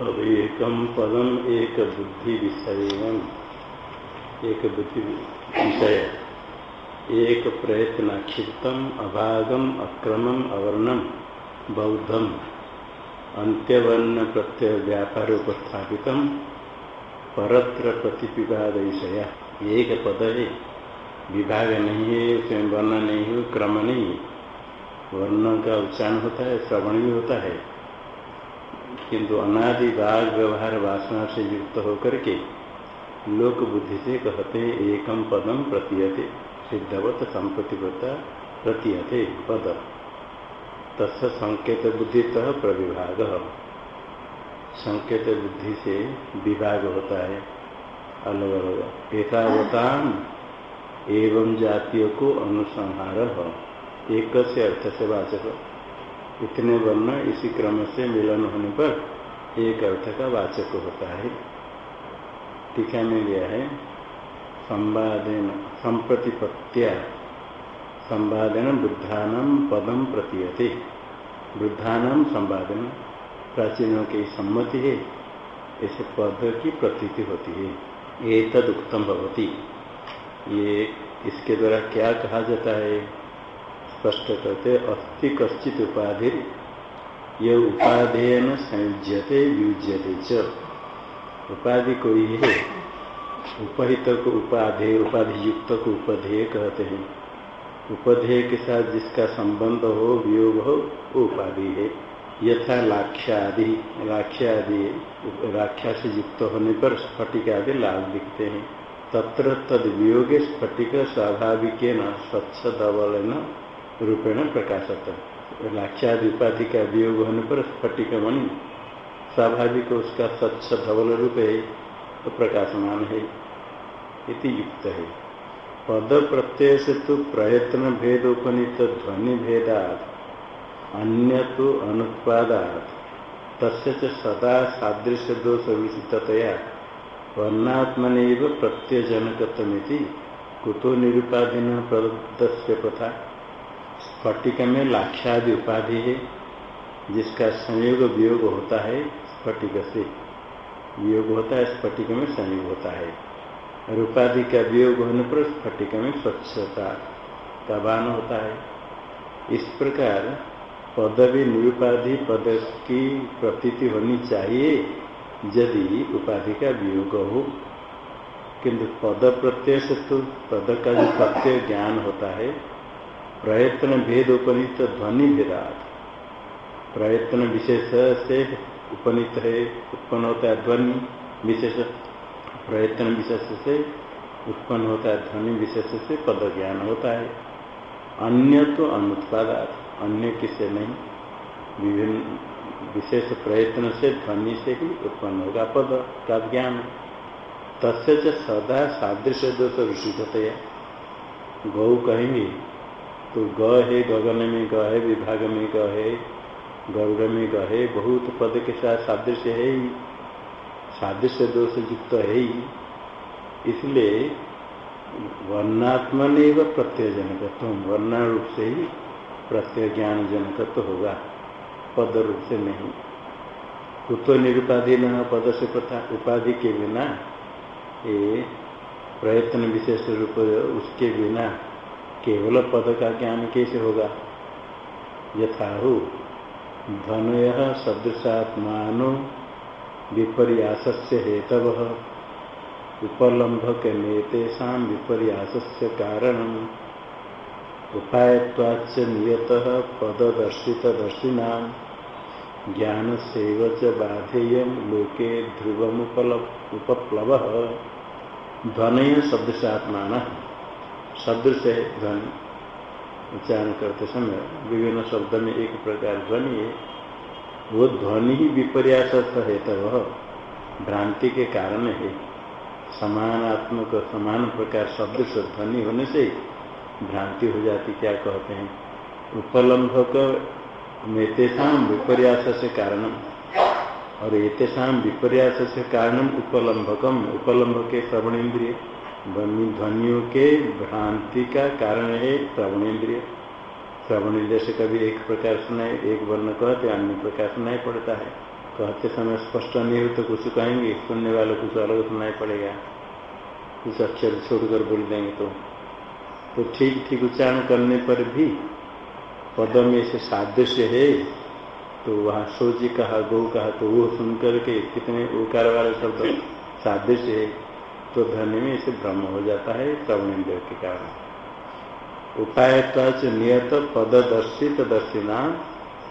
अब एकम पदम एक बुद्धि विषय एक बुद्धि विषय एक प्रयत्नाक्षिप्तम अभागम, अक्रमम, अवर्णम, बौद्धम। अंत्यवर्ण प्रत्यय व्यापार उपस्थापित परत्र प्रतिपिवाद विषय एक पद है विभाग नहीं है उसमें वर्ण नहीं है क्रम नहीं वर्ण का उच्चारण होता है, श्रवण भी होता है। किंतु अनादि बाघ व्यवहार वासना से युक्त होकर के लोक बुद्धि से कहते एकम पदम प्रतीयते, सिद्धवत संप्रतिवता प्रतीयते पद। तस् संकेत बुद्धि तह प्रविभाग। संकेत बुद्धि से विभाग होता है। अलग अलग। एतावताम एवं जातियों को अनुसंहार। एक से अर्थ से वाचक इतने वर्ण इसी क्रम से मिलन होने पर एक अर्थ का वाचक होता है। टीका में गया है, संवादन, संप्रतिपत्तिया, संवादन बुद्धान पदम प्रतीयते। बुद्धान संवादन प्राचीनों की सम्मति है ऐसे पद की प्रतीति होती है। ये तद उत्तम भवती। ये इसके द्वारा क्या कहा जाता है? स्पष्ट करते अस्थि कश्चित उपाधि ये उपाधेयन संयुज्यते, युज्यते च। उपाधि कोई है उपहित को उपाधेय उपाधि युक्त को उपधेय कहते हैं। उपधेय के साथ जिसका संबंध हो, वियोग हो, वो उपाधि है। यथा लाक्षादि लाक्षादि राख्या से युक्त होने पर स्फटिक आदि लाभ दिखते हैं। तत्र तद वियोगे स्फटिक स्वाभाविक न स्वच्छ धवल न रूपेण प्रकाशत। लाक्षादि उपाधि का वियोग होने पर स्फटिक मणि स्वाभाविक उसका स्वच्छ धवल रूप है तो प्रकाशमान है, इति युक्त है। पद प्रत्यय से तो प्रयत्न भेद उपनीत ध्वनि भेदात अन्य तो अनुत्पादात, तस्य सदा सादृश्य दोष विशिष्टतया वर्णात्मन प्रत्ययजनकतमिति कुतो निरुपाधीन प्रदत्त प्रथा। स्फटिक में लाक्षादि उपाधि है, जिसका संयोग वियोग होता है स्फटिक से। वियोग होता है, स्फटिक में संयोग होता है। और उपाधि का वियोग होने पर स्फटिक में स्वच्छता का बान होता है। इस प्रकार पदवी निरुपाधि पद की प्रतीति होनी चाहिए यदि उपाधि का वियोग हो। किंतु पद प्रत्यय से तो पद का जो प्रत्यय ज्ञान होता है प्रयत्न भेद उपनीत ध्वनि भेदात। प्रयत्न विशेष से उपनीत है, उत्पन्न होता है ध्वनि विशेष। प्रयत्न विशेष से उत्पन्न होता है ध्वनि विशेष से पद ज्ञान होता है। अन्य तो अनुत्पादात, अन्य किसे नहीं। विभिन्न विशेष प्रयत्न से ध्वनि से ही उत्पन्न होगा पद का ज्ञान। तस्य सदा सादृश्य दोष विशुद्धतया गौ कहेंगे तो ग है, गगन में ग है, विभाग में ग है, गरुड़ में ग है, बहुत पद के साथ सादृश्य है ही। सादृश्य दोष युक्त है ही। इसलिए वर्णात्मन एवं प्रत्यय जनकत्व वर्ण रूप से ही प्रत्यय ज्ञान जनकत्व होगा। पद रूप से नहीं। कुतो निरुपाधि न पद से प्रथा उपाधि के बिना, ये प्रयत्न विशेष रूप उसके बिना केवल पद का ज्ञान कैसे होगा? यथाहु धनय सदृशात्मानो विपर्यास हेतव उपलम्भक नेतेषा विपर्यास कारण उपायवाच नियत पददर्शित दर्शिना ज्ञान से बाधेय लोके ध्रुवमुपल उपप्लव। ध्वनय शब्दशात्मा सदृश ध्वनि उच्चारण करते समय विभिन्न शब्द में एक प्रकार ध्वनि है। वो ध्वनि ही विपर्यास है तो भ्रांति के कारण है। समानात्मक समान प्रकार सदृश ध्वनि होने से भ्रांति हो जाती, क्या कहते हैं? उपलम्भक मेतेषाम विपर्यास से कारणम। और एतेषाम विपर्यास से कारणम उपलम्भकम उपलम्भ के श्रवण इंद्रिय ध्वनियों के भ्रांति का कारण है श्रवण इंद्रिय श्रवण इंद्रिय से कभी एक प्रकार सुनाए एक वर्ण कहते, अन्य प्रकार सुनाई पड़ता है। कहते समय स्पष्ट नहीं हो तो कुछ कहेंगे, सुनने वाले कुछ अलग सुनाई पड़ेगा। कुछ अक्षर छोड़कर बोल देंगे तो। तो ठीक ठीक उच्चारण करने पर भी पद में से सादृश्य है। तो वहाँ सोची कहा, गौ कहा तो वो सुन करके कितने उकार वाले शब्द सादृश्य है। तो ध्वनि में इसे भ्रम हो जाता है श्रवण के कारण। उपाय नियत पददर्शित दर्शिना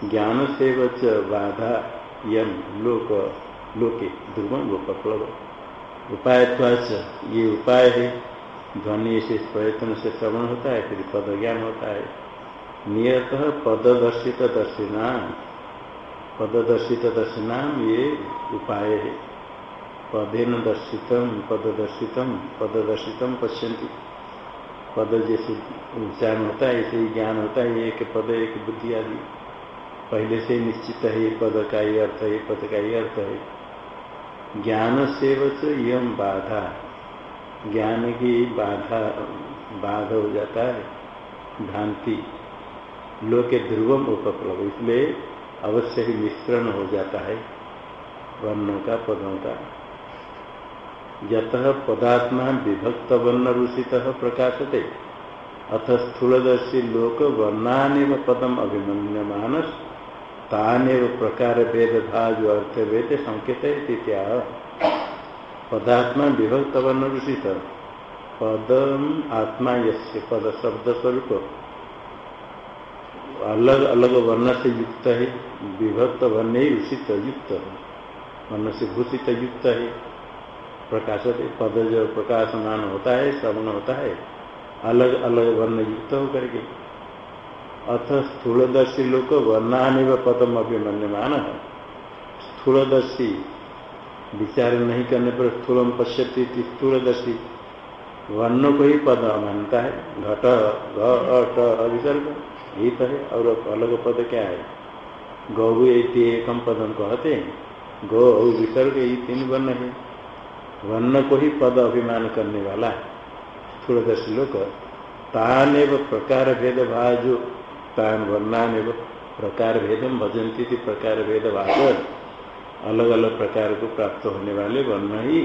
ज्ञान से बाधा यम लोक, लोके ध्रुवम लोकप्लव उपाय ये उपाय है, ध्वनि से प्रयत्न से श्रवण होता है, फिर पद ज्ञान होता है। नियत पददर्शित दर्शिना, पददर्शित दर्शिनाम ये उपाय है। पदेन दर्शित पददर्शितम पददर्शितम पश्यंती पद जैसे उच्चारण होता है, ऐसे ही ज्ञान होता है, एक पद, एक बुद्धि आदि। पहले से निश्चित है, ये पद का ही अर्थ है पद का ही अर्थ है। ज्ञान से यम बाधा। ज्ञान की बाधा, बाध हो जाता है, भ्रांति। लोके ध्रुवम उपप्लव, इसलिए अवश्य ही मिश्रण हो जाता है, वर्णों का, पदों का। यत पदात्मा विभक्त वर्ण रूषित प्रकाशते। अथ स्थूलदर्शी लोक वर्णान पदम अभिमन्यमान तानेव प्रकार भेद भाज अर्थ भेद संकेत पदात्मा विभक्त वर्ण रूषित पदम आत्मा यस्य पद शब्द स्वरूप अलग अलग वर्ण से युक्त है विभक्त वर्ण ही युक्त वर्ण से भूषित युक्त है प्रकाश पद जो प्रकाशमान होता है, श्रवण होता है, अलग अलग वर्ण युक्त होकर के। अथ स्थूलदर्शी लोग वर्णान व पदम अभी अभिमन्यमान। है स्थूलदर्शी विचार नहीं करने पर स्थूलम पश्यती स्थूलदर्शी। वर्ण को ही पद मानता है। घट घट अभिसर्ग यही तो है। और अलग पद क्या है? गौ एकम पदम कहते हैं। गौ विसर्ग यही तीन वर्ण है। वर्ण को ही पद अभिमान करने वाला स्थूलदर्शी लोग तान एवं प्रकार भेद भाजो तान वर्णान एवं प्रकार भेदम भजंती थी प्रकार भेद भाग अलग अलग प्रकार को प्राप्त होने वाले वर्ण ही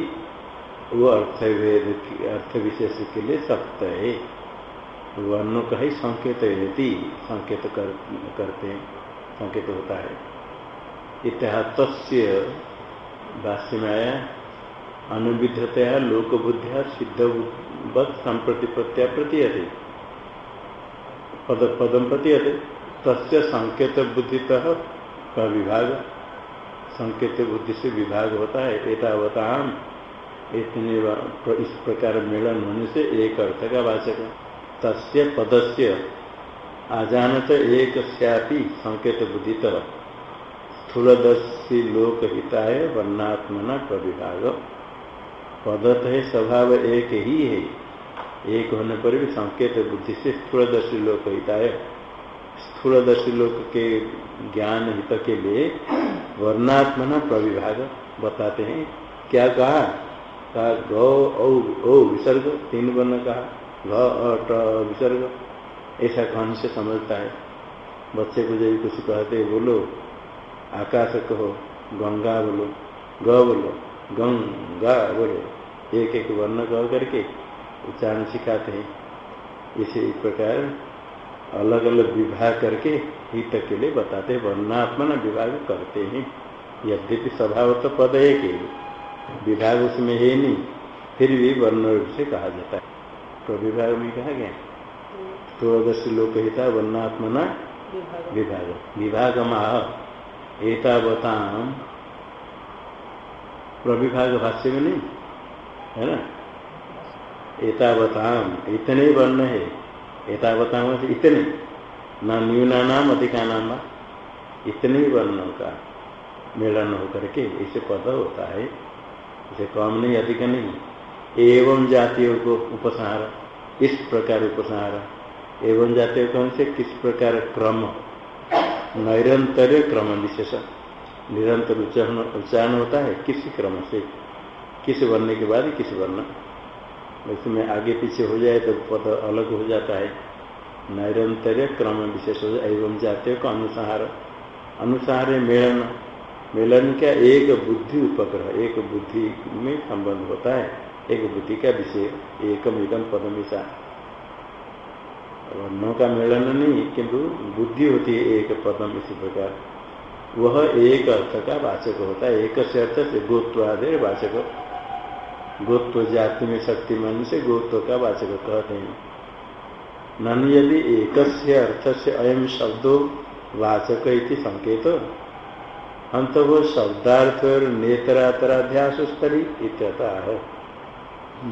वो अर्थ भेद अर्थ विशेष के लिए सत्य है। वर्ण का ही संकेत यदि संकेत कर, करते हैं संकेत होता है। इतिहास भाष्य में आया अनुविधतया लोक बुद्धिया सिद्धवत संप्रति प्रत्या प्रतीयते। पद पदम प्रतीयते। तस्य संकेत बुद्धितः का विभाग। संकेत बुद्धि से विभाग होता है। एतावताम इतने इस प्रकार मिलन होने से एक अर्थ का वाचक तस्य पदस्य आजानत एक संकेत बुद्धितः स्थूलदर्शी लोकहिताय वर्णात्मना प्रविभाग। पदत है, स्वभाव एक ही है। एक होने पर भी संकेत बुद्धि से स्थूलदर्शी लोक हिता है स्थूलदर्शी लोक के ज्ञान हित के लिए वर्णात्मना प्रविभाग बताते हैं। क्या कहा? कहा गौ औ विसर्ग, तीन वर्ण कहा। घ विसर्ग। ऐसा कहने से समझता है? बच्चे को जब कुछ कहते बोलो, आकाश कहो, गंगा बोलो, ग बोलो, गंगा बोलो। एक एक वर्ण कह करके उच्चारण सिखाते हैं। इसी प्रकार अलग अलग विभाग करके हित के लिए बताते हैं। वर्णात्मन विभाग करते हैं। यद्यपि स्वभाव तो पद है के विभाग उसमें है नहीं फिर भी वर्ण रूप से कहा जाता है। तो विभाग में कहा गया त्रयोदशी लोकहिता वर्णात्मना विभाग। विभाग। माह एतावताम प्रविभाग भाष्य में नहीं। है ना? एतावताम, इतने वर्ण है। एतावताम इतने। न न्यूना नाम अधिका नाम इतने ही वर्णों का मिलन होकर के इसे पद होता है। इसे कम नहीं, अधिक नहीं। एवं जातियों को उपसंहार इस प्रकार उपसंहार एवं जातियों कौन से? किस प्रकार क्रम? नैरंतर क्रम विशेष निरंतर उच्चारण होता है। किसी क्रम से? किस वर्ण के बाद किस वर्ण? इसमें आगे पीछे हो जाए तो पद अलग हो जाता है। नैरंतर क्रम विशेष हो जाए, एवं जाते को अनुसार अनुसार मेलन। मिलन का एक बुद्धि उपग्रह, एक बुद्धि में संबंध होता है। एक बुद्धि का विषय, एकम इदम पदमिशा वर्णों का मिलन नहीं, किंतु बुद्धि होती है एक पदम इसी प्रकार। वह एक अर्थ का वाचक होता है। एक से अर्थ से गोत्वादि वाचक। गोत्व जाति में शक्ति मन से गोत्व का वाचक कहते हैं। नन यदि एक अर्थ से अयम शब्दों वाचक संकेत। अंत वो शब्दार्थ और नेतरातराध्यास स्तरी इत्यतः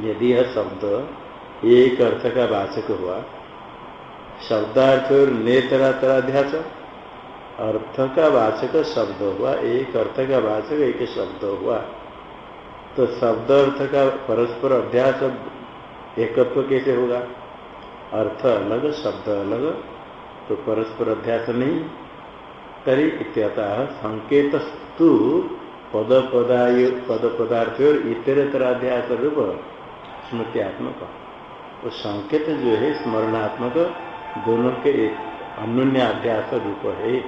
यदि यह शब्द एक अर्थ का वाचक हुआ शब्दार्थ और नेतरातराध्यास, अर्थ का वाचक शब्द हुआ, एक अर्थ का वाचक एक शब्द हुआ। तो शब्द अर्थ का परस्पर अभ्यास एकत्व कैसे होगा? अर्थ अलग, शब्द अलग तो परस्पर अध्यास नहीं। तरी इत्यतः संकेतस्तु पद पदाय पद पदार्थ और इतरतराध्यास रूप स्मृत्यात्मक। वो संकेत जो है, स्मरणात्मक, दोनों के एक अन्य अध्यास रूप है।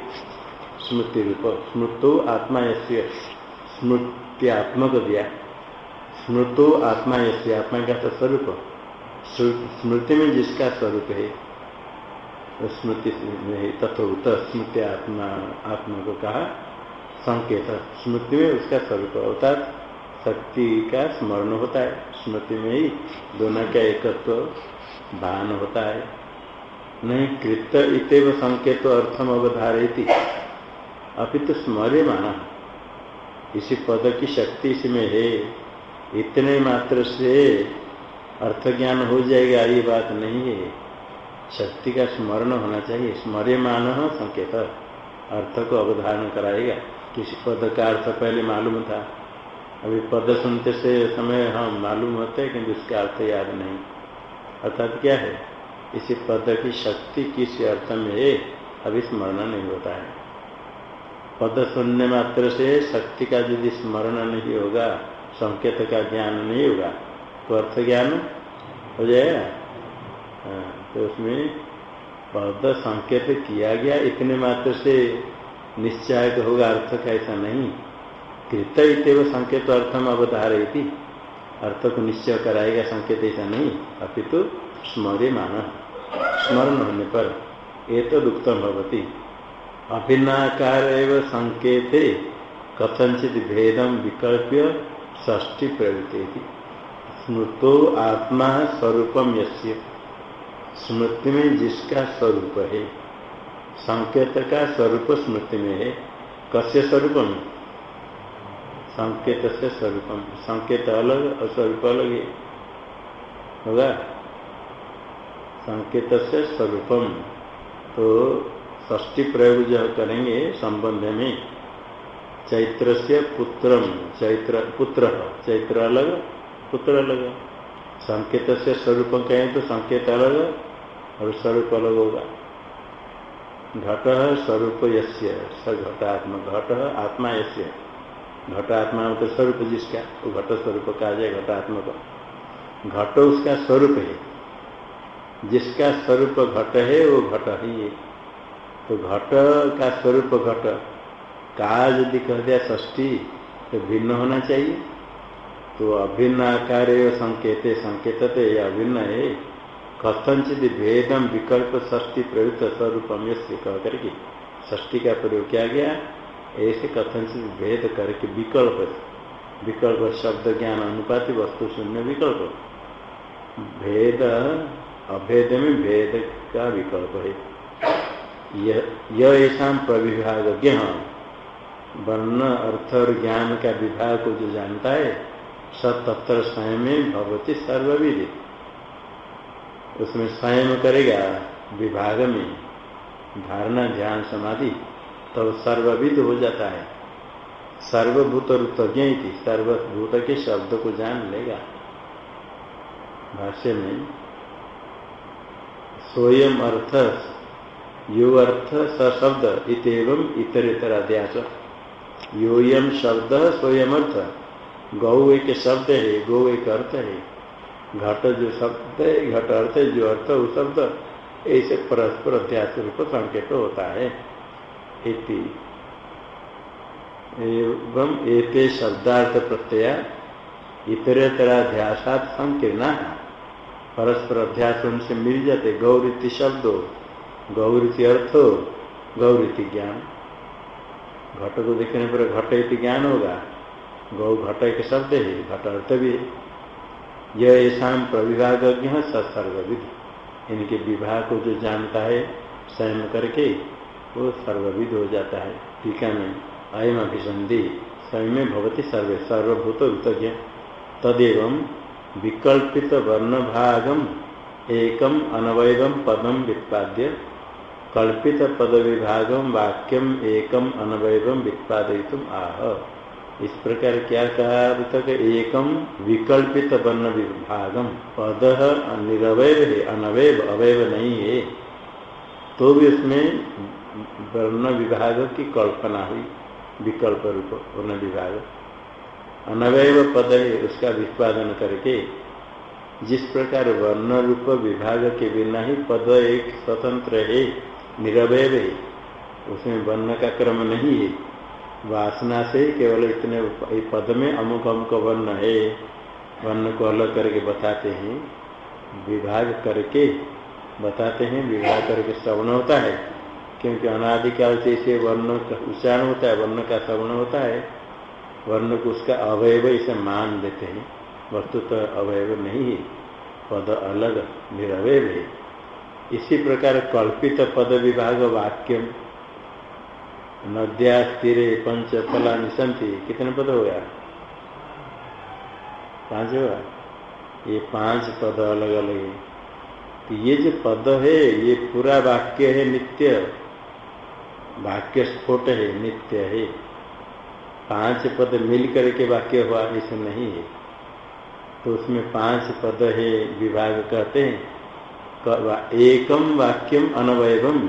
स्मृति रूप, स्मृतो आत्मा यश्य स्मृत्यात्मक दिया। स्मृतो आत्मा यश्य आत्मा का तो स्वरूप स्मृति में जिसका स्वरूप है स्मृति तथोत स्मृति आत्मा आत्मा को कहा, संकेत। स्मृति में उसका स्वरूप अर्थात शक्ति का स्मरण होता है। स्मृति में ही दोनों का एकत्व, भान होता है। नहीं, कृत इतव संकेत अर्थम अवधारयती अभी तो स्मरे माना इसी पद की शक्ति इसमें है। इतने मात्र से अर्थ ज्ञान हो जाएगा, ये बात नहीं है। शक्ति का स्मरण होना चाहिए। स्मर्यमान संकेत। अर्थ को अवधारण कराएगा। किसी पद का अर्थ पहले मालूम था। अभी पद सुनते से समय हम मालूम होते हैं किंतु उसका अर्थ याद नहीं। अर्थात क्या है? इसी पद की शक्ति किस अर्थ में है, अभी स्मरण नहीं होता है। पद सुनने मात्र से शक्ति का यदि स्मरण नहीं होगा संकेत का ज्ञान नहीं होगा तो अर्थ ज्ञान हो जाएगा तो उसमें पद संकेत किया गया, इतने मात्र से निश्चय होगा अर्थ का ऐसा नहीं। कृत इतव संकेत अर्थम अवधारयती। अर्थ को निश्चय कराएगा संकेत ऐसा नहीं। अपितु तो स्मरे माना। स्मरण होने पर ये तो दुखतम भवती अभिन्नाकार संकेते कथनचित भेदम विकल्प्य ष्टी प्रवृत्ति स्मृतो आत्मा स्वरूपम यस्य। स्मृति में जिसका स्वरूप है, संकेत का स्वरूप स्मृति में है, कस्य स्वरूप? में संकेत से स्वरूपम संकेत अलग और स्वरूप अलग है। होगा? संकेत से स्वरूपम तो ष्टी प्रयोग जो करेंगे संबंध में। चैत्र से पुत्र, चैत्र पुत्र, चैत्र अलग, पुत्र अलग। संकेत से स्वरूप कहें तो संकेत अलग, और स्वरूप अलग होगा। घट स्वरूप यश्य स घटात्म, घट आत्मा यश्य घट आत्मा मतलब स्वरूप जिसका वो घट स्वरूप कहा जाए घटात्मक घट उसका स्वरूप है। जिसका स्वरूप घट है, वो घट ही है। तो घट का स्वरूप घट का यदि कह दिया ष्टी तो भिन्न होना चाहिए। तो अभिन्न आकार संकेत संकेत अभिन्न है। कथनचित भेदम विकल्प ष्टी प्रयुक्त स्वरूपम से कह करके ष्टी का प्रयोग किया गया। ऐसे कथनचित भेद करके विकल्प विकल्प शब्द ज्ञान अनुपाति वस्तु शून्य विकल्प। भेद, अभेद में भेद का विकल्प है। यह ऐसा प्रविभाग वर्ण, अर्थ और ज्ञान का विभाग को जो जानता है सतत्र स्वयं भगवती सर्वविधि। उसमें स्वयं करेगा विभाग में, धारणा, ध्यान, समाधि तो सर्वविध हो जाता है। सर्वभूत ऋतज्ञ सर्वभूत के शब्द को जान लेगा। भाष्य में, स्वयं अर्थ, यो अर्थ, स शब्द इतम इतर इतर अध्यास योयम शब्द स्वयं अर्थ गौ एक शब्द है, गौ एक अर्थ है। घट जो शब्द है, घट अर्थ है, जो अर्थ वो शब्द ऐसे परस्पर अध्यास रूप संकेत होता है। इति। एवं एते शब्दार्थ प्रत्यय इतरेतराध्यासात संकीर्णा। परस्पर अध्यास उनसे मिल जाते गौरीति शब्दो, गौरीति अर्थो, गौरीति ज्ञान। घट को देखने पर घट इति ज्ञान होगा। गौ घट एक शब्द है, घट अर्थ भी है। यह ऐसा प्रविभागज्ञ सर्वविद इनके विवाह को जो जानता है, स्वयं करके, वो सर्वविद हो जाता है। टीका में अयम अभिसंधि, स्वयं में भवती सर्वे सर्वभूत वितज्ञ तदेव विकल्पित वर्ण भागम एकम अनवय पदम वित्पाद्य कल्पित पद विभागम वाक्यम एकम अनवय वित्पादय आह। इस प्रकार क्या कहा अभी तक? एकम विकल्पित वर्ण विभागम पद निरवय है अनवय अवयव नहीं है। तो भी उसमें वर्ण विभाग की कल्पना हुई विकल्प रूप वर्ण विभाग अनवय पद है, उसका विस्पादन करके। जिस प्रकार वर्ण रूप विभाग के बिना ही पद एक स्वतंत्र है निरवय है। उसमें वर्ण का क्रम नहीं है। वासना से केवल इतने पद में अमुक अमुक वर्ण है। वर्ण को अलग करके बताते हैं। विभाग करके बताते हैं। विभाग करके श्रवण होता है। क्योंकि अनादिकाल से इसे वर्ण का उच्चारण होता है। वर्ण का श्रवण होता है। वर्ण को उसका अवयव इसे मान देते हैं। वस्तु तो अवयव नहीं है। पद अलग, निरवय है। इसी प्रकार कल्पित पद विभाग वाक्यम। नद्या पंच, फला निशंति कितने पद हो गया? पाँच होगा ये पाँच पद अलग अलग है। तो ये जो पद है, ये पूरा वाक्य है नित्य। वाक्य स्फोट है, नित्य है। पाँच पद मिल करके वाक्य हुआ ऐसे नहीं है। तो उसमें पाँच पद है, विभाग कहते हैं। एकम वाक्यम अनवयवम।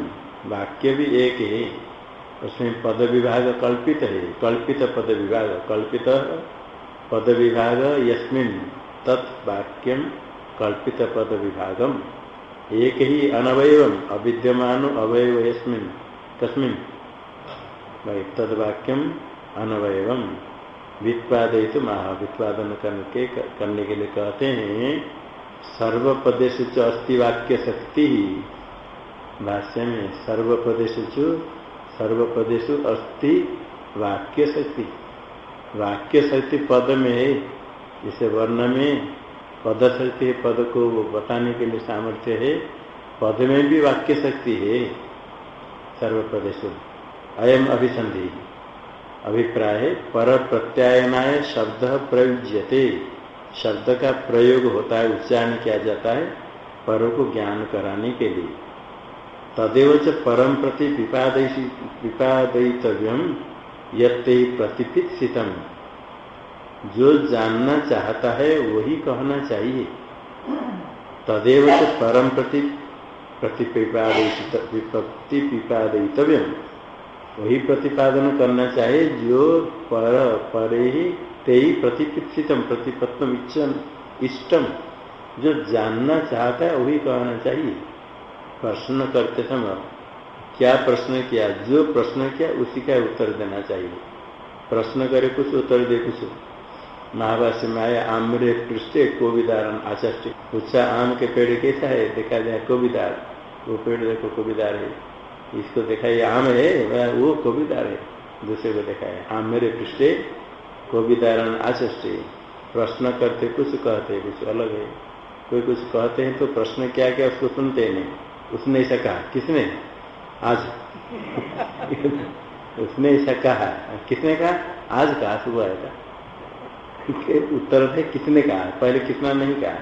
वाक्य भी एक है। उसमें पद विभाग कल्पित है। कल्पित पद विभाग कल्पित पद विभाग यस्मिन तत्वाक्यम कल्पित पद विभागम एक ही अनवय अविद्यमान अवयव यस्मिन। तस्मिन। तदवाक्यम अनवय वित्पादित महा वित्पादन करने के करने के लिए कहते हैं सर्वपदेश च अस्थि वाक्य शक्ति भाष्य में सर्वपदेश सर्वपदेशु अस्थि वाक्य शक्ति वाक्य शक्ति पद में है जैसे वर्ण में पद शक्ति पद को बताने के लिए सामर्थ्य है, पद में भी वाक्य शक्ति है सर्वप्रदेश अयम अभिसंधि। अभिप्राय पर प्रत्यायनाय शब्द प्रयुज्यते। शब्द का प्रयोग होता है, उच्चारण किया जाता है पर को ज्ञान कराने के लिए। तदेव च परम प्रति विपादयितव्यम यते प्रतिपित जो जानना चाहता है, वही कहना चाहिए। तदेव च परम प्रति प्रतिपिपादितव्यम वही प्रतिपादन करना चाहिए जो पर, परे ही ते ही प्रतिपित प्रतिपत्तम इष्टम जो जानना चाहता है, वही कहना चाहिए। प्रश्न करते समय, क्या प्रश्न किया? जो प्रश्न किया, उसी का उत्तर देना चाहिए। प्रश्न करे कुछ, उत्तर दे कुछ। महाभाष्य में आया, आम्रे पृष्ठ कोविदार आचार्य पूछा, आम के पेड़ कैसा है? देखा जाए, कोविदार। वो पेड़ देखो, कोविदार है। इसको देखा, ये आम है वो कोविदार है। दूसरे को देखा है आम मेरे पृष्ठे कोविदारण आचष्टे प्रश्न करते, कुछ कहते, कुछ अलग है। कोई कुछ कहते हैं तो प्रश्न क्या क्या उसको सुनते नहीं उसने ऐसा कहा। किसने? आज। उसने ऐसा कहा। किसने कहा? आज कहा, सुबह आएगा उत्तर थे किसने कहा? पहले कितना नहीं कहा?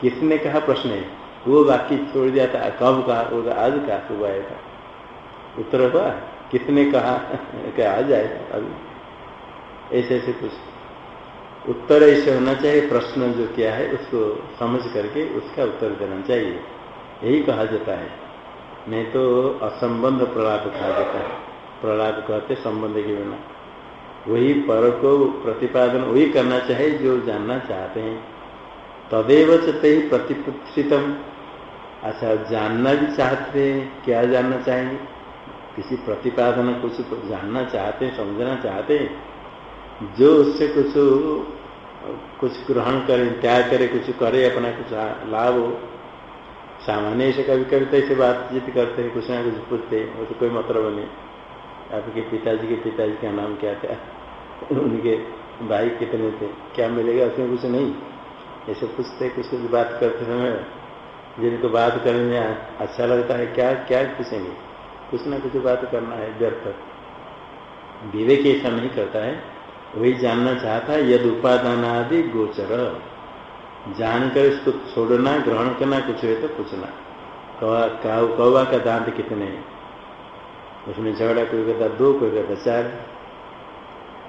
किसने कहा प्रश्न है? वो बाकी छोड़ दिया था। कब कहा? वो आज कहा, सुबह आएगा उत्तर हुआ, किसने कहा? क्या आ जाए अभी ऐसे ऐसे कुछ। उत्तर ऐसे होना चाहिए, प्रश्न जो किया है, उसको समझ करके उसका उत्तर देना चाहिए। यही कहा जाता है। नहीं तो असंबंध प्रलाप कहा जाता है। प्रलाप कहते संबंध के बिना। वही पर को प्रतिपादन वही करना चाहिए जो जानना चाहते हैं। तदेव चते ही प्रतिपुत्रितम अच्छा जानना भी चाहते हैं, क्या जानना चाहेंगे? किसी प्रतिपादन कुछ जानना चाहते हैं, समझना चाहते जो उससे कुछ कुछ ग्रहण करे, त्याग करे, कुछ करे, अपना कुछ लाभ हो। सामान्य से कभी कभी तो ऐसे बातचीत करते हैं, कुछ ना कुछ पूछते हैं, वो तो कोई मतलब नहीं। आपके पिताजी के, पिताजी का नाम क्या था? उनके भाई कितने थे? क्या मिलेगा उसमें कुछ नहीं? ऐसे पूछते, कुछ कुछ बात करते समय जिनको बात करने अच्छा लगता है, क्या क्या पूछेंगे? कुछ ना कुछ बात करना है, व्यर्थ। विवेक ऐसा नहीं करता है। वही जानना चाहता है, यद उपादान आदि गोचर। जानकर इसको छोड़ना, ग्रहण करना, कुछ है तो पूछना। कौवा कौवा का दांत कितने उसमें झगड़ा, कोई कहता, दो, कोई कहता, चार।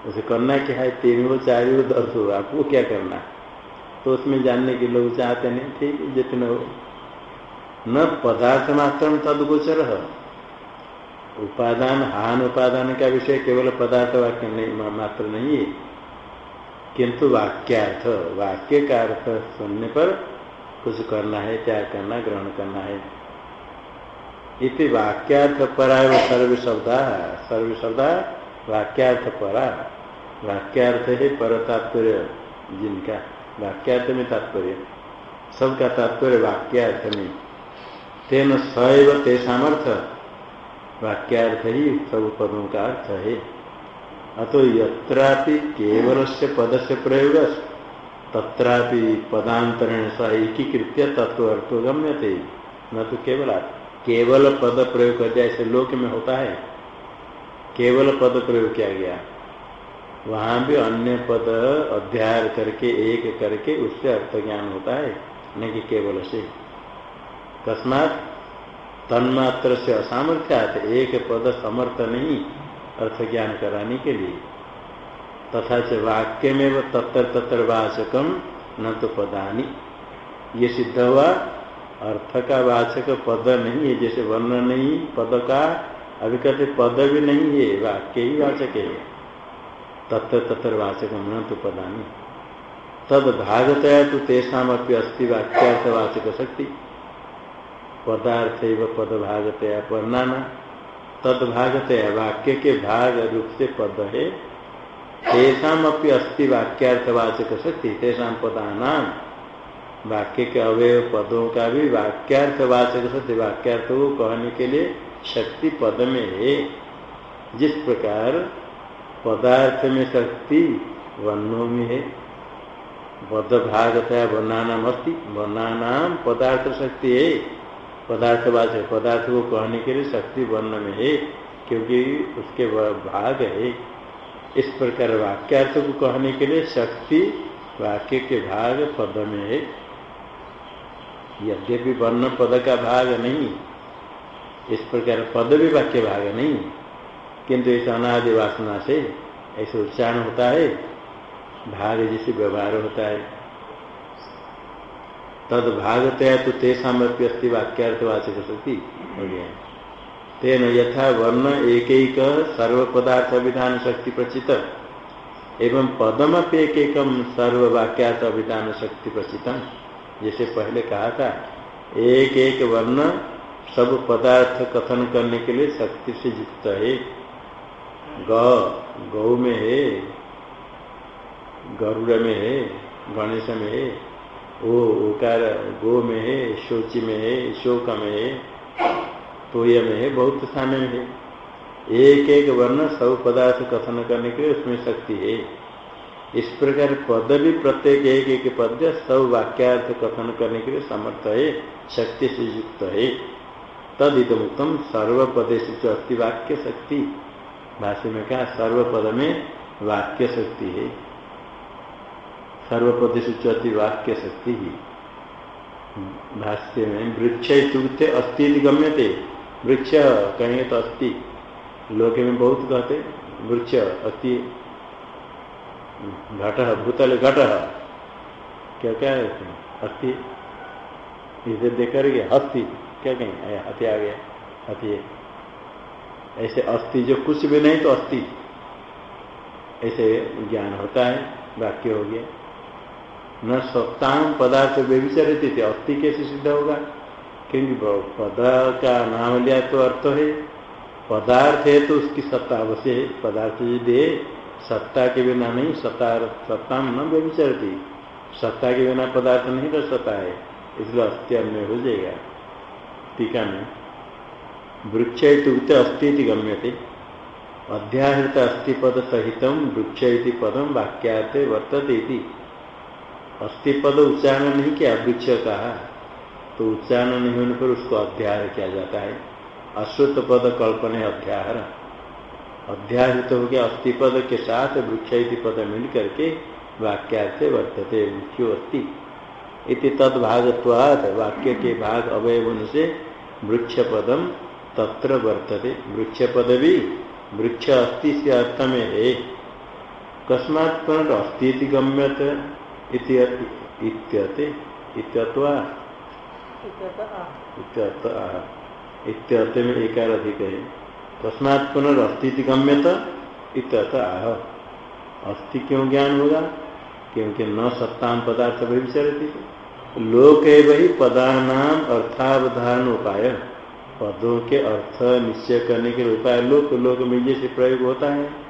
उसे करना क्या है? तीन हो, चार हो, दस हो, आपको क्या करना? तो उसमें जानने के लोग चाहते नहीं, ठीक, जितने हो। न पदार्थ मात्र तद गोचर। उपादान, हान उपादान का विषय केवल पदार्थ वाक्य नहीं मात्र नहीं है। किंतु वाक्यार्थ, वाक्य का अर्थ सुनने पर कुछ करना है, त्याग करना, ग्रहण करना है। इति वाक्यार्थ शब्दा। सर्व शब्दा वाक्यार्थ परा। वाक्यार्थ है पर तात्पर्य जिनका। वाक्यार्थ में तात्पर्य। सबका तात्पर्य वाक्यार्थ में। तेन सैव तेषामर्थ वाक्यार्थ ही सब पदों का अर्थ है अतो यत्रापि केवल से पद से प्रयोग तत्रापि पदांतरण स एकीकृत्य तत्व अर्थो गम्य थे न तो केवल केवल पद प्रयोग कर दिया ऐसे लोक में होता है। केवल पद प्रयोग किया गया वहाँ भी अन्य पद अध्याय करके, एक करके, उससे अर्थ ज्ञान होता है। न कि केवल से तस्मात तन्मात्र से असामर्थ्यात एक पद समर्थ नहीं अर्थ ज्ञान कराने के लिए। तथा से वाक्य में वो तत्तर तत्तर वाचकम न तो पदानी। ये सिद्ध हुआ, अर्थ का वाचक पद नहीं है, जैसे वर्ण नहीं, पद का अभी कहते पद भी नहीं है, वाक्य ही वाचक है। तत्तर तत्तर वाचक न तो पदानी। तद भागतया तो अपनी अस्थि वाक्यार्थ वाचक शक्ति। पदार्थ पद भागतया वर्णाना। तद भागतया वाक्य के भाग रूप से पद है। तेषाम अपनी अस्थि वाक्यार्थवाचक शक्ति तेषाम पदानाम वाक्य के अवय पदों का भी वाक्यार्थवाचक शक्ति वाक्यार्थ को कहने के लिए शक्ति पद में है। जिस प्रकार पदार्थ में शक्ति वर्णों में है पद भागतया वर्णानाम अस्थि वर्णानाम पदार्थ शक्ति है। पदार्थवाचक पदार्थ को कहने के लिए शक्ति वर्ण में है, क्योंकि उसके भाग है। इस प्रकार वाक्यार्थ को कहने के लिए शक्ति वाक्य के भाग पद में है। यद्यपि वर्ण पद का भाग नहीं, इस प्रकार पद भी वाक्य भाग नहीं, किंतु इस अनादि वासना से ऐसे उच्चारण होता है। भाग जैसे व्यवहार होता है। तद भागतया तो तेषाम अस्थि वाक्यार्थवाचक शक्ति हो गया तेन यथा वर्ण एक एक सर्व पदार्थ विधान शक्ति प्रचित एवं पदम एक एक सर्व वाक्यार्थ अभिधान शक्ति प्रचितम जैसे पहले कहा था एक एक वर्ण सब पदार्थ कथन करने के लिए शक्ति से युक्त है। गौ में है, गरुड़ में है, गणेश में है ओ ओकार गो में है, शोची में है, शोक में है, तोय में है, बहुत स्थान में है। एक एक वर्ण सब पदार्थ कथन करने के लिए उसमें शक्ति है। इस प्रकार पद भी प्रत्येक एक एक पद सब वाक्यार्थ कथन करने के लिए समर्थ है, शक्ति से युक्त है। तद इतमुक्तम सर्वपदेश अस्थि वाक्य शक्ति, भाष्य में कहा, सर्वपद में वाक्य शक्ति है। सर्वपदेश अति वाक्य शक्ति ही। भाष्य में, वृक्ष अस्थि गम्य थे वृक्ष कहेंगे तो अस्थि लोक में बहुत कहते, वृक्ष अस्थि घट, भूतल घट। क्या क्या है अस्थि इसे देख करके अस्थि क्या कहें? हथी आ गया। हथी ऐसे अस्थि जो कुछ भी नहीं तो अस्थि ऐसे ज्ञान होता है, वाक्य हो गया। न सत्ताम पदार्थ व्यभिचरित थे अस्थि कैसे सिद्ध होगा? क्योंकि पद का नाम लिया तो अर्थ है। पदार्थ है तो उसकी सत्ता अवश्य है। पदार्थ यदि है, सत्ता के बिना नहीं, सत्ता सत्ता न व्यविचरती सत्ता के बिना पदार्थ नहीं रह सकता है। इसलिए अस्थि अन्य हो जाएगा। टीका में वृक्ष अस्थिति गम्य थे अध्याहृत अस्थिपद सहित वृक्ष पदम वाक्यार्थ वर्तते अस्थिपद उच्चारण नहीं किया वृक्ष कहा तो उच्चारण नहीं होने पर उसको अध्याहार किया जाता है। अश्रुत पद कल्पना अध्याहार। अध्याहित हो गया अस्थिपद के साथ वृक्ष पद मिल करके वाक्यार्थ वर्तते वृक्षो अस्थि इति तदभागत्वाद वाक्य के भाग अवय से वृक्ष पदम तत्र वर्तते। वृक्ष पद भी वृक्ष अस्थि से अर्थ में है। कस्मात् अस्थि गम्यत। इत्यर्थ में एकार अधिक है तस्मात् गम्यत आह। अस्थि क्यों ज्ञान होगा? क्योंकि न सत्ता पदार्थ व्यविचरती लोक है वही पदानाम अर्थावधान उपाय। पदों के अर्थ निश्चय करने के उपाय। लोक लोक में जैसे प्रयोग होता है।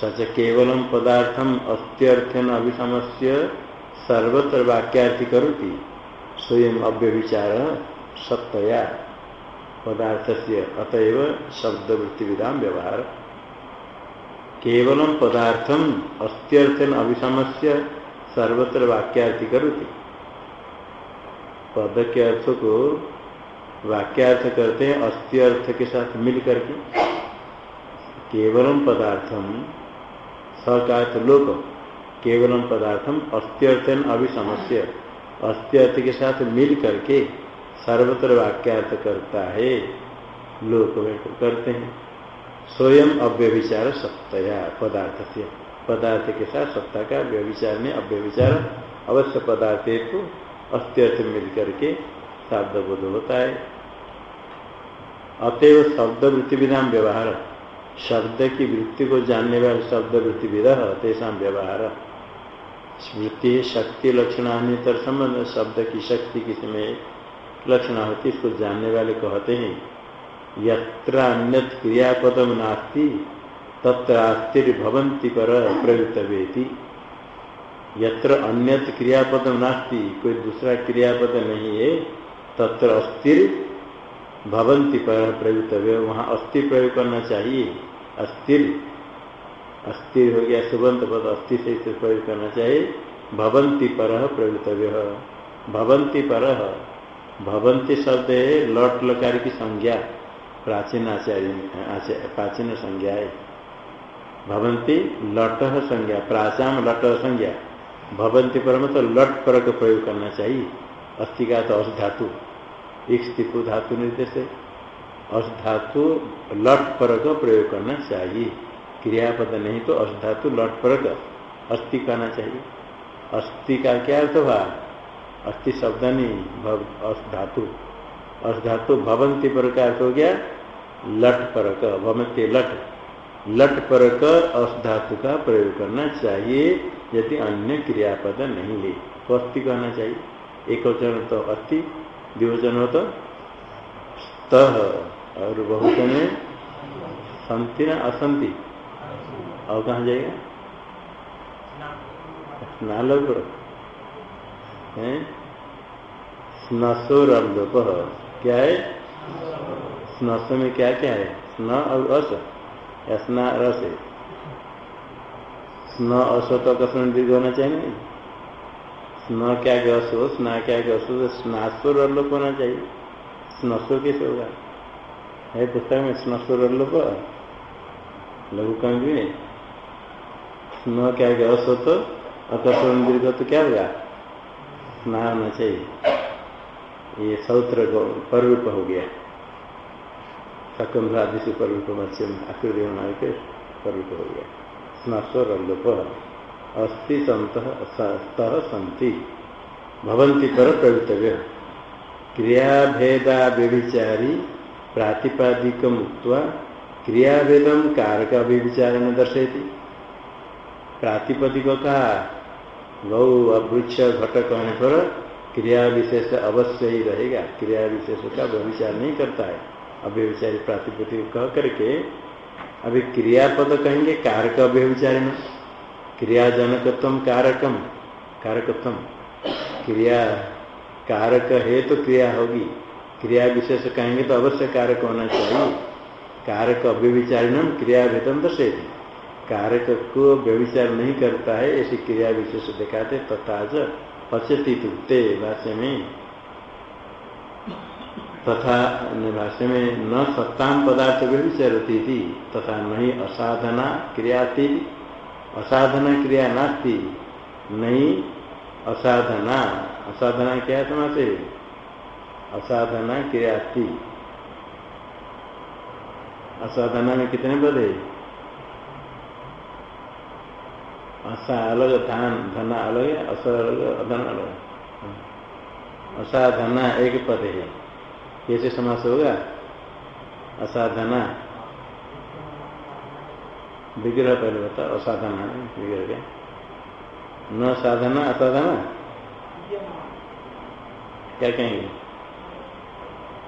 सच केवलम पदार्थम अस्त्यर्थन अभिसमस्य सर्वत्र वाक्यार्थी करोति। स्वयं अव्यभिचार सत्तया। पदार्थ से अतएव शब्दवृत्ति विधान व्यवहार। केवलम पदार्थम अस्त्यर्थन अभिसमस्य सर्वत्र वाक्यार्थी करोति। पद के अर्थ को वाक्यार्थ करते हैं अस्त्यर्थ के साथ मिल करके केवलम पदार्थम सकार्थ लोक केवलम पदार्थम अस्त्यर्थन अभिसमस्य। अस्त्यर्थ के साथ मिल करके सर्वत्र वाक्यार्थ करता है। लोक करते हैं। स्वयं अव्यभिचार सत्तया पदार्थ से पदार्थ के साथ सत्ता का व्यविचार में अव्यभिचार अवश्य पदार्थ तो अस्त्यर्थ मिल करके शब्द बोध होता है। अतएव शब्द वृत्ति विधान व्यवहार शब्द की वृत्ति को जानने वाले शब्द वृत्ति विधा तेषा व्यवहार। स्मृति, शक्ति लक्षणान्यतर संबंध, शब्द की शक्ति किसमें लक्षण होती, इसको जानने वाले कहते हैं। यत्र अन्य क्रियापदम नास्ती, तत्र आस्तिर्भवंती पर प्रयुक्त यत्र अन्यत क्रियापदम नास्ती, कोई दूसरा क्रियापद नहीं है, तत्र अस्थिर भवंती पर प्रयुक्तव्य। वहाँ अस्थि प्रयोग करना चाहिए। अस्थिर। अस्थिर हो गया, सुबंत पद अस्थि से इसे प्रयोग करना चाहिए। भवंती पर प्रयुक्तव्य। भवंती पर। भवंती शब्द है, लट लकार की संज्ञा। प्राचीन आचार्य प्राचीन संज्ञा है। भवंती लट संज्ञा, प्राचाम लट संज्ञा। भवंती पर मतलब लट पर प्रयोग करना चाहिए। अस्थि का तो अस धातु। स्थिपु धातु निर्देश है। अस धातु लट पर का प्रयोग करना चाहिए। क्रियापद नहीं तो अष्धातु लट परक अस्थि कहना चाहिए। अस्थि का क्या अर्थ हुआ? अस्थि शब्द नहीं अष्धातु अष्धातु भवंती पर का अर्थ हो गया? लट परक, भवंती लट। लट परक अष्धातु का प्रयोग करना चाहिए, यदि अन्य क्रियापद नहीं है तो अस्थि कहना चाहिए। एक वचन तो अस्थि। द्विवचन हो तो स्तः और बहुवचन संति ना असंति। और कहा जाएगा? स्नालोप स्नसोर क्या है? स्नस में क्या क्या है? स्न और अस। या स्ना रस है? स्न अस तो कसन दीर्घ होना चाहिए स्न क्या हो स्ना क्या के हो स्नासुर अल्लोप होना चाहिए। स्नसो कैसे होगा? है पुस्तक में स्नसुर अल्लोप लघु कंग में न क्या गया असो तो अकस्म दीर्घ तो क्या होगा? स्ना होना चाहिए। ये सौत्र पररूप हो गया। सकम आदि से पररूप मत्स्य आकृति होना के हो गया। स्नास्वर लोप। अस्थि संत संति पर प्रवृत्तव्य क्रियाभेदा व्यभिचारी प्रातिपादिक क्रियाभेदम कारक व्यभिचारण दर्शयती। प्रातिपदिक का गौ अवृक्ष घट कहने पर क्रिया विशेष अवश्य ही रहेगा। क्रिया विशेष का व्यविचार नहीं करता है। अव्यविचारी प्रातिपति कह करके अभी क्रियापद कहेंगे कारक अव्यविचारी न क्रियाजनकत्व कारकम। कारकत्व। क्रिया, कारक है तो क्रिया होगी। क्रिया विशेष कहेंगे तो अवश्य कारक होना चाहिए। कारक अव्यविचारिणम क्रिया भेदम दर्शेगी कारक को व्यविचार नहीं करता है, ऐसी क्रिया विशेष दिखाते तथा पचती तुते भाष्य में। तथा भाष्य में, न सत्ताम पदार्थ व्यविचरती थी, तथा नहीं असाधना क्रिया थी असाधना क्रिया नास्ती, नहीं असाधना। असाधना क्या है तुम्हारे असाधना क्रिया असाधना में कितने पद है? असा अलग, धान, धना अलग है अस अलग, अधन अलग। असाधना एक पद है। कैसे समास होगा? असाधना। विग्रह पहले बता असाधना विग्रह के। न साधना, असाधना? क्या कहेंगे?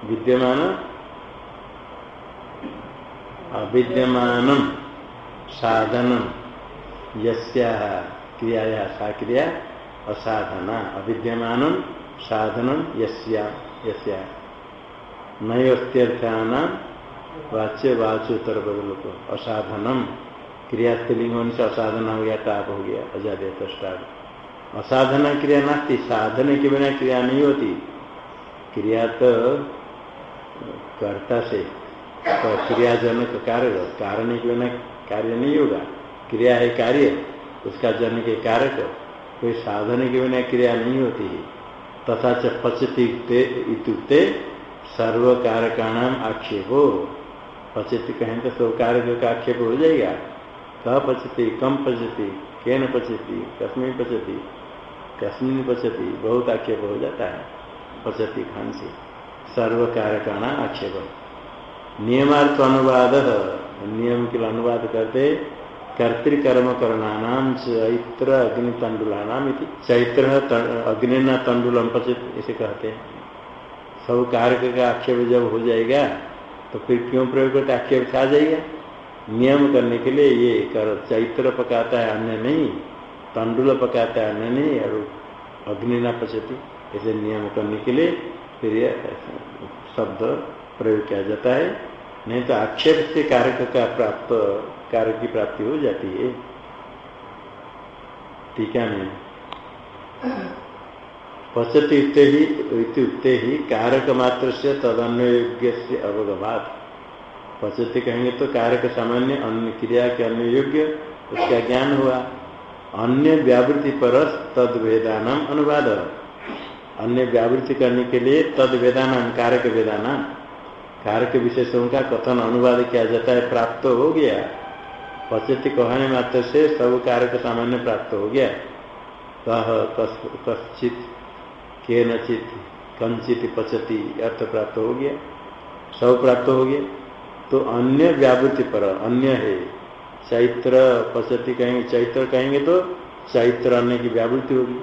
विद्यमान? अविद्यमान साधनम। यस्या क्रियाया, सा क्रिया, असाधना। अविद्यमान साधनम, यस्या यस्या। नयोस्त्यर्थान वाच्य वाच्योत्तर बदल को असाधनम। क्रिया स्त्रीलिंग होने से असाधना हो गया टाप हो गया अजादे स्टार्ट असाधना क्रिया नास्ती, साधन के बिना क्रिया नहीं होती। क्रिया तो कर्ता से तो क्रियाजनक कार्य कारण के बिना कार्य नहीं होगा। क्रिया है कार्य, उसका जन्म के कारक कोई साधन के बिना क्रिया नहीं होती है। तथा च पचती सर्व कारकाणाम आक्षेपो। पचती कहें तो सब कारक का आक्षेप हो जाएगा। कह पचती, कम पचती के न पचती, कस्मिन पचती कस्मिन पचती, बहुत आक्षेप हो जाता है। पचती खान से सर्व कारकाणा आक्षेप। नियमार्थ अनुवाद नियम के लिए अनुवाद करते, कर्तिकर्म करणानाम चैत्र अग्नि तंडुलानाम चैत्र अग्नि न तंडुलम पचित, इसे कहते हैं। सब कारक का आक्षेप जब हो जाएगा तो फिर क्यों प्रयोग करते आक्षेप छा जाएगा? नियम करने के लिए ये कर, चैत्र पकाता है अन्य नहीं, तंडुल पकाता है अन्य नहीं, और अग्नि न पचती। ऐसे नियम करने के लिए फिर यह शब्द प्रयोग किया जाता है। नहीं तो आक्षेप से कारक का प्राप्त, कारक की प्राप्ति हो जाती है। टीका में पचती ही उक्ते ही कारक मात्र से तदन्य योग्य से अवगभात पचती कहेंगे तो कारक सामान्य अन्य क्रिया के अन्य योग्य उसका ज्ञान हुआ। अन्य व्यावृत्ति पर तद वेदान अनुवाद। अन्य व्यावृत्ति करने के लिए तद वेदान कारक वेदान। कारक विशेषों का कथन, अनुवाद किया जाता है, प्राप्त हो गया। पचती कहने मात्र से सब कारक सामान्य प्राप्त हो गया। कह कश्चित के नचित कंचित पचती, अर्थ प्राप्त हो गया। सब प्राप्त हो गया। तो अन्य व्यावृत्ति पर, अन्य है। चैत्र पचती कहेंगे, चैत्र कहेंगे तो चैत्र अन्य की व्यावृत्ति होगी।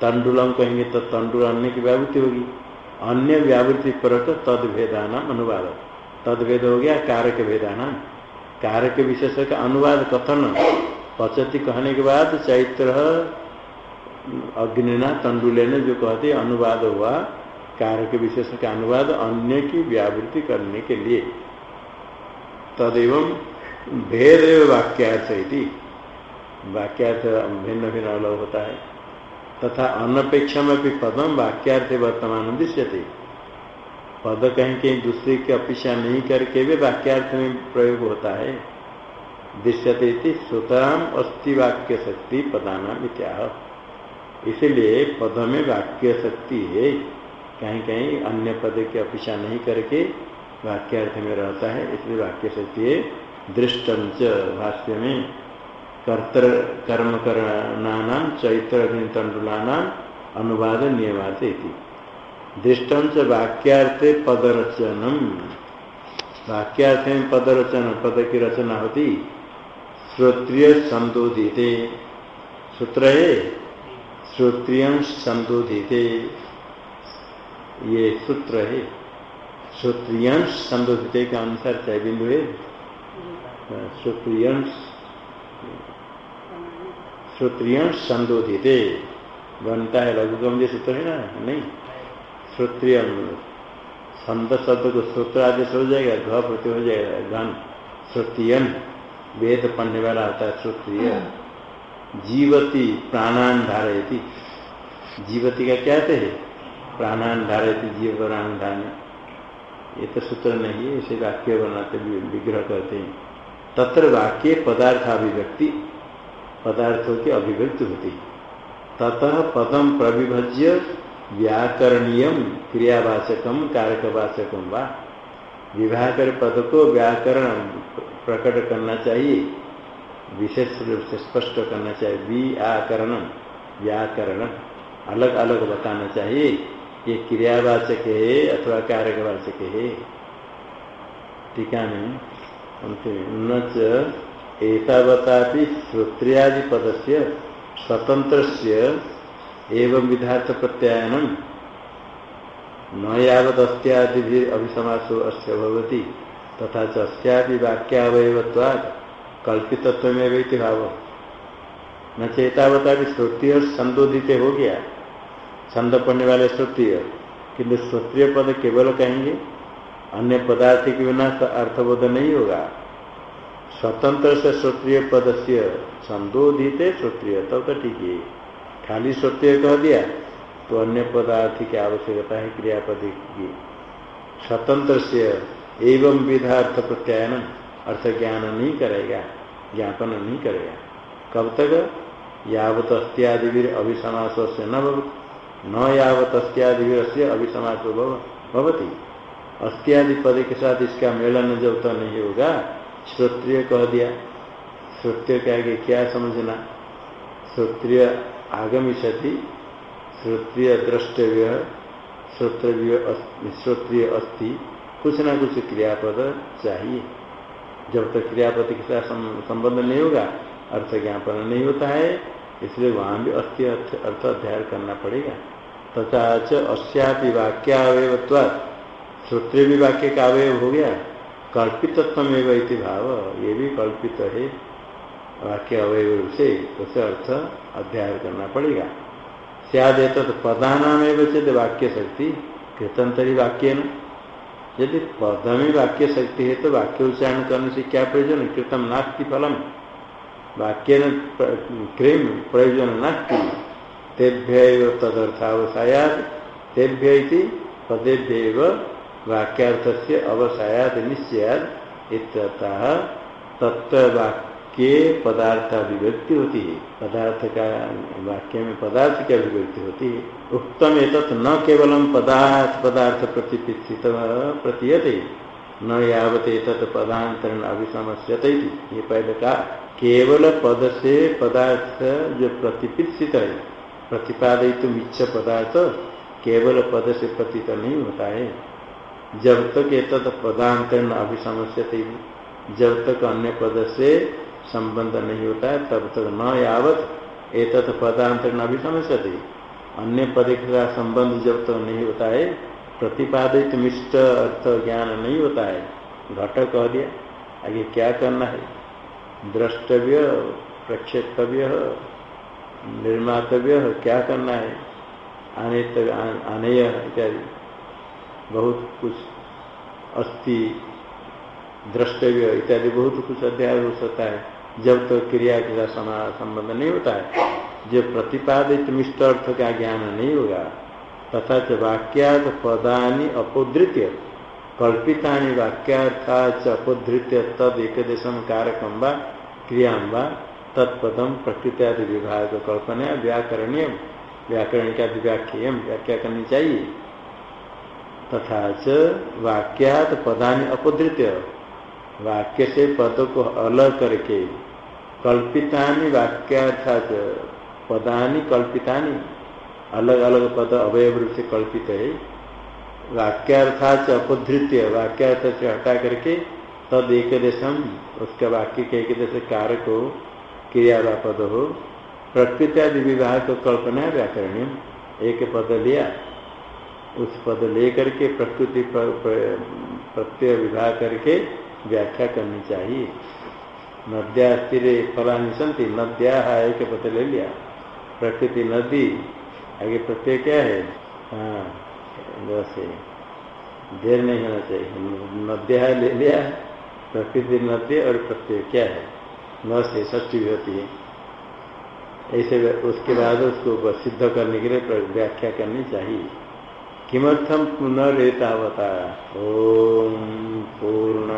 तंडुलम कहेंगे तो तंडुल अन्य की व्यावृत्ति होगी। अन्य व्यावृत्ति पर तो तद भेदाना अनुवाद। तद भेद हो गया, कारक भेदाना कारक विशेष का अनुवाद कथन। पचती कहने के बाद चैत्र अग्निना तंडुले जो कहते अनुवाद हुआ। कारक विशेष का अनुवाद अन्य की व्यावृत्ति करने के लिए। तदेव भेद वाक्यार्थ वाक्यार्थ भिन्न भिन्न अलग होता है। तथा अनपेक्षा में भी पदम वाक्यार्थ वर्तमान दृश्यते। पद कहीं कहीं दूसरे की अपेक्षा नहीं करके भी वाक्यार्थ में प्रयोग होता है। दृश्यते सुतराम अस्थि वाक्य शक्ति पदाना इत्याह। इसलिए पद में वाक्य शक्ति है। कहीं कहीं अन्य पद की अपेक्षा नहीं करके वाक्यार्थ में रहता है, इसलिए वाक्य शक्ति है दृष्टम च भाष्य में कर्तर, कर्म करना चैत्र तंडुलानाम अनुवाद नियमाते दृष्टम च वाक्यार्थे पदरचनम। वाक्यार्थ में पदरचन, पद की रचना होती, श्रोत्रिय संदोधित। सूत्र है? श्रोत्रिय संदोधित। ये सूत्र है। श्रोत्रियंश संबोधित के अनुसार चाहे बिंदु है श्रोत्रियंश श्रोत्रियंश संबोधित बनता है लघु गंभीर सूत्र है ना? नहीं? श्रोत्रिय छंद शब्द को श्रोत्र आदेश हो जाएगा घ प्रति हो जाएगा घन श्रोत्रियन वेद पढ़ने वाला आता है श्रोत्रिय। जीवती प्राणान धारयती। जीवती का क्या है? प्राणान धारयती जीव प्राण धारण ये तो सूत्र नहीं है, इसे वाक्य बनाते विग्रह करते हैं। तत्र वाक्य पदार्थ अभिव्यक्ति पदार्थों की अभिव्यक्ति होती ततः पदम प्रविभज्य व्याकरणीय क्रियावाचकम कारकवाचकम वा। विवाह पद को व्याकरण प्रकट करना चाहिए, विशेष रूप से स्पष्ट करना चाहिए। व्याकरण व्याकरण अलग अलग बताना चाहिए। ये क्रियावाचक है अथवा कारकवाचक है। टीका में न एतावता श्रोत्रियादि से स्वतंत्र एवं विधार्थ प्रत्यायन न यावत अस्त्यादि अभिसमासो तथा अस्यादि वाक्यावयत्वाद कल्पितत्व में भाव। न चेतावता भी श्रोत्रिय संदोधित हो गया। छंद पढ़ने वाले श्रोत्रिय किंतु श्रोत्रिय पद केवल कहेंगे, अन्य पदार्थ के बिना अर्थबोध नहीं होगा। स्वतंत्र से श्रोत्रिय पद से संदोधित श्रोत्रिय, तब तो ठीक है। खाली श्रोत्रिय कह दिया तो अन्य पदार्थ की आवश्यकता है क्रियापद की। स्वतंत्र से एवं विधा अर्थ प्रत्यायन अर्थ ज्ञान नहीं करेगा, ज्ञापन नहीं करेगा। कब तक? यावत अस्त्यादि अभिसमास से न न यावत अस्त्यादि से अभिसमास भवती। अस्त्यादि पद के साथ इसका मेलन जब तक नहीं होगा। श्रोत्रिय कह दिया। श्रोत्रिय के आगे क्या समझना? श्रोत्रिय आगमिष्यति। श्रोत्रिय द्रष्टव्य। श्रोत्रव्य श्रोत्रिय अस्थि कुछ ना कुछ क्रियापद चाहिए। जब तक क्रियापद के साथ संबंध नहीं होगा अर्थ ज्ञापन नहीं होता है, इसलिए वहाँ भी अस्थि अर्थ अध्ययन करना पड़ेगा। तथा च अस्यापि वाक्यावयत्वा श्रोत्रिय भी वाक्य का अवय हो गया। कल्पित इति भाव, ये भी कल्पित है। वाक्य अवय से उसे अर्थ अध्ययन करना पड़ेगा। सियाद तो पदानाम चेत वाक्य शक्ति कृतंतरी वाक्य न यदि पद में वाक्य शक्ति है तो वाक्य उच्चारण करने से क्या प्रयोजन? कृतम नास्ति फलम। वाक्य क्रेम प्रयोजन नास्ति। तेभ्य तदर्थावसायाद तेभ्य पदेभ्य वाक्यार्थ से अवसायाद निश्चयाद इत्यतः तत्ववाक्य पदार्थ अभिव्यक्ति होती है पदार्थ का वाक्य में पदार्थ की अभिव्यक्ति होती है उत्तम एक न केवलम पदार्थ पदार्थ प्रतिपित प्रतीयते, न यावत एक पदांतरण अभिसमस्यत ये पहले कहा केवल पद से पदार्थ जो प्रतिपित है प्रतिपादित इच्छ पदार्थ केवल पद से प्रतीत नहीं होता है जब तक ये एक पदांतरण अभिसमस्यते जब तक अन्य पद से संबंध नहीं होता है तब तक न यावत एक पदांतरण अभिसमस्यते अन्य पद के संबंध जब तक नहीं होता है प्रतिपादित मिष्ट अर्थ ज्ञान नहीं होता है घट कह दिया आगे क्या करना है? द्रष्टव्य प्रक्षेप्तव्य निर्मातव्य, क्या करना है? आने आनेय इत्यादि। बहुत कुछ अस्थि, द्रष्टव्य इत्यादि बहुत कुछ अध्याय हो सकता है। जब तक तो क्रिया के साथ संबंध नहीं होता है। जब प्रतिपादित मिष्ट अर्थ का ज्ञान नहीं होगा तथा च वाक्यात पदानी अपोधृत्य कल्पिता वाक्यार्था च अपोधृत्य तद एक कारकम व तत्पदम प्रकृत्यादि विभाग कल्पना व्याकरणीय। व्याकरण का व्याख्य व्याख्या करनी चाहिए। तथा च वाक्यात पदानी अपोधृत्य वाक्य से पद को अलग करके कल्पिता वाक्यार्था पदानी कल्पितानी। अलग अलग पद अवय रूप से कल्पित है। वाक्यार्थाच अपधृत्य वाक्यार्थ से हटा करके तद एक देशम उसका वाक्य के एक देश कारक हो क्रिया पद हो प्रकृति आदि विवाह को कल्पना व्याकरण एक पद लिया। उस पद लेकर के प्रकृति प्रत्यय विवाह करके व्याख्या करनी चाहिए। नद्या स्थिर फला संति नद्या एक पद ले लिया। प्रकृति नदी। आगे प्रत्यय क्या है? हाँ वैसे देर नहीं होना चाहिए। नद्या ले लिया। प्रकृति नदी और प्रत्यय क्या है? न से भी होती है ऐसे उसके बाद उसको सिद्ध करने के लिए व्याख्या करनी चाहिए। किमर्थम पुनरेतावता? ओम पूर्ण